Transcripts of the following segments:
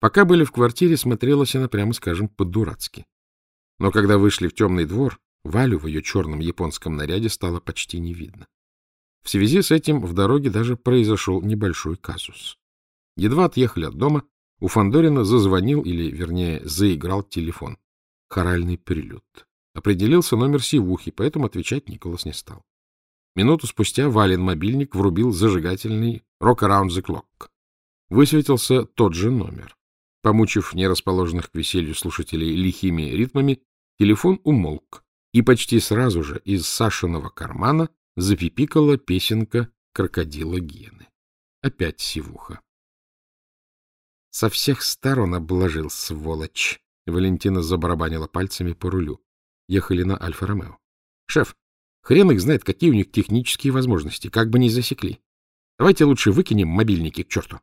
Пока были в квартире, смотрелась она, прямо скажем, по-дурацки. Но когда вышли в темный двор, Валю в ее черном японском наряде стало почти не видно. В связи с этим в дороге даже произошел небольшой казус. Едва отъехали от дома, у Фандорина зазвонил, или, вернее, заиграл телефон. Хоральный прилюд. Определился номер сивухи, поэтому отвечать Николас не стал. Минуту спустя Вален мобильник врубил зажигательный «Rock Around the Clock». Высветился тот же номер. Помучив нерасположенных к веселью слушателей лихими ритмами, телефон умолк, и почти сразу же из Сашиного кармана запипикала песенка крокодила Гены. Опять сивуха. Со всех сторон обложил, сволочь. Валентина забарабанила пальцами по рулю. Ехали на Альфа-Ромео. — Шеф, хрен их знает, какие у них технические возможности, как бы не засекли. Давайте лучше выкинем мобильники к черту.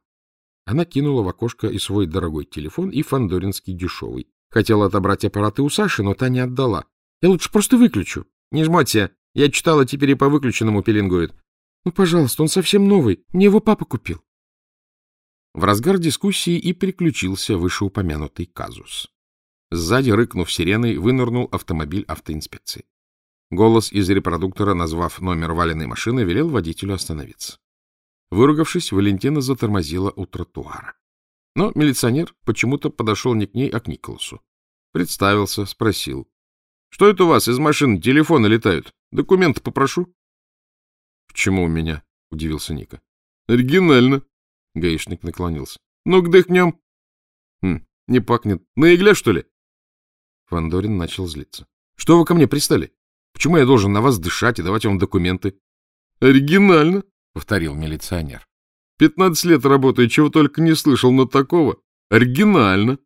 Она кинула в окошко и свой дорогой телефон, и фандоринский дешевый. Хотела отобрать аппараты у Саши, но та не отдала. Я лучше просто выключу. Не жмоться. Я читала, теперь и по выключенному пеленгует. Ну, пожалуйста, он совсем новый. Мне его папа купил. В разгар дискуссии и приключился вышеупомянутый казус. Сзади, рыкнув сиреной, вынырнул автомобиль автоинспекции. Голос из репродуктора, назвав номер валенной машины, велел водителю остановиться. Выругавшись, Валентина затормозила у тротуара. Но милиционер почему-то подошел не к ней, а к Николасу. Представился, спросил. — Что это у вас из машины телефоны летают? Документы попрошу. — Почему у меня? — удивился Ника. — Оригинально. Гаишник наклонился. — Ну-ка дыхнем. — Хм, не пахнет. На игле, что ли? Фандорин начал злиться. — Что вы ко мне пристали? Почему я должен на вас дышать и давать вам документы? — Оригинально, — повторил милиционер. — Пятнадцать лет работаю, чего только не слышал, но такого. Оригинально.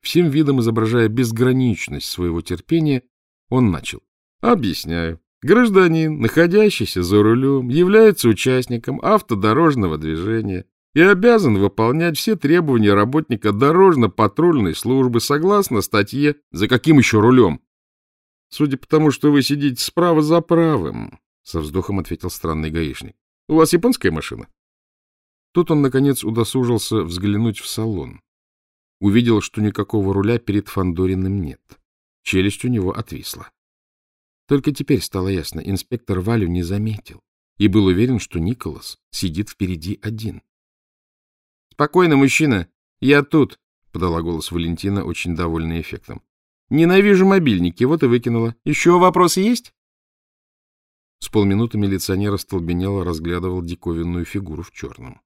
Всем видом изображая безграничность своего терпения, он начал. — Объясняю. Гражданин, находящийся за рулем, является участником автодорожного движения и обязан выполнять все требования работника дорожно-патрульной службы согласно статье «За каким еще рулем?» Судя по тому, что вы сидите справа за правым, — со вздохом ответил странный гаишник. — У вас японская машина? Тут он, наконец, удосужился взглянуть в салон. Увидел, что никакого руля перед Фандориным нет. Челюсть у него отвисла. Только теперь стало ясно, инспектор Валю не заметил и был уверен, что Николас сидит впереди один. — Спокойно, мужчина, я тут, — подала голос Валентина, очень довольный эффектом. — Ненавижу мобильники, вот и выкинула. Еще вопросы есть? С полминуты милиционер остолбенело разглядывал диковинную фигуру в черном.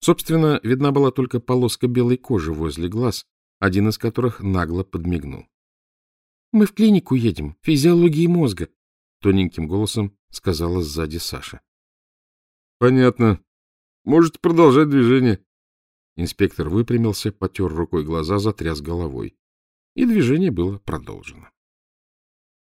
Собственно, видна была только полоска белой кожи возле глаз, один из которых нагло подмигнул. — Мы в клинику едем, физиологии мозга, — тоненьким голосом сказала сзади Саша. — Понятно. Можете продолжать движение. Инспектор выпрямился, потер рукой глаза, затряс головой. И движение было продолжено.